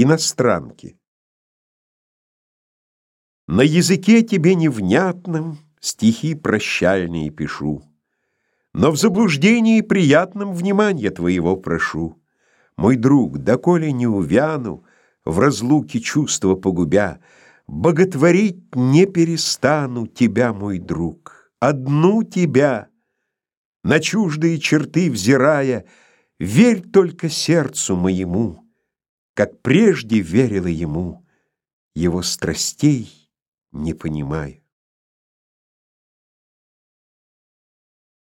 Иностранки. На языке тебе невнятном Стихи прощальные пишу, Но в заблуждении приятном Внимания твоего прошу. Мой друг, доколе не увяну, В разлуке чувства погубя, Боготворить не перестану Тебя, мой друг, одну тебя. На чуждые черты взирая, Верь только сердцу моему, Как прежде верила ему, Его страстей не понимая.